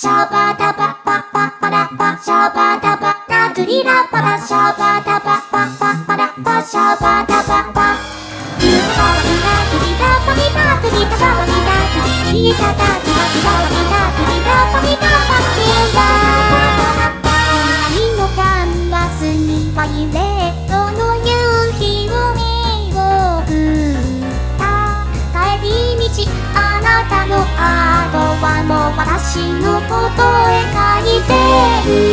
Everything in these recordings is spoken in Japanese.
シャバダババババラバシャバダバリララシャバダバラシャバダバリリラリリリリラのカンスにたりあなたのアートはも私のてる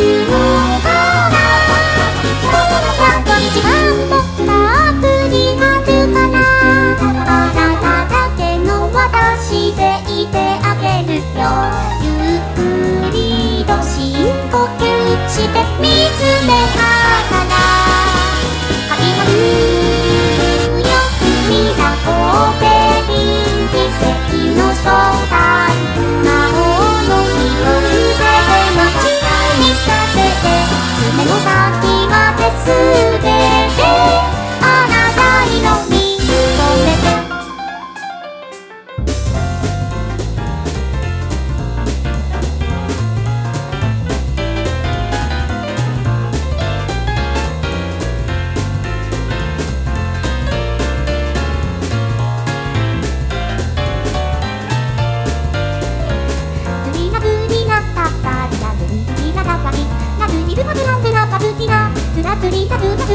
パ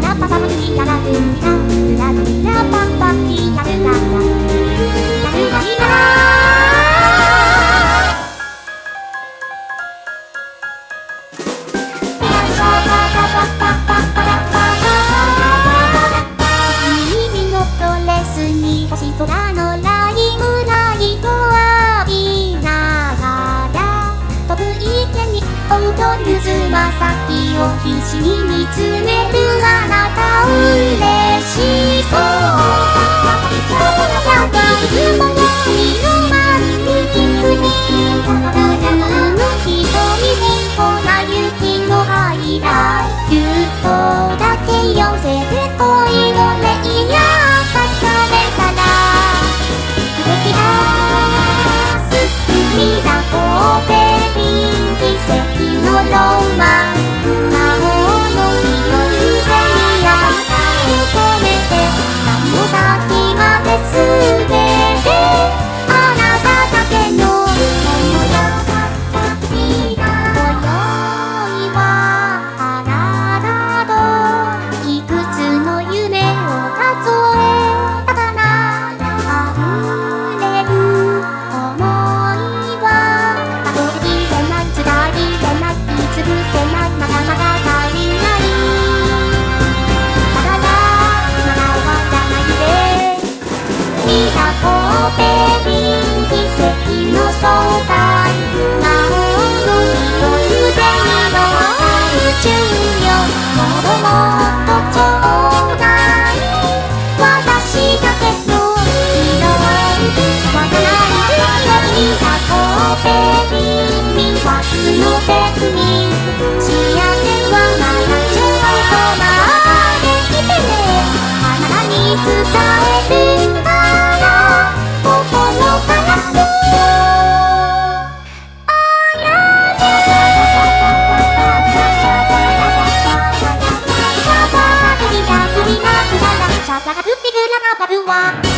サパサにやらずにブ、ずらずにらパンパンにやブな必死に見つめるあなた嬉しそうやっぱり雲よりの万匹船あの瞳に粉雪の間ぎゅっと寄せて恋のレイされたら吹き出す海だこベリー奇跡のロマン Oh, baby. you want.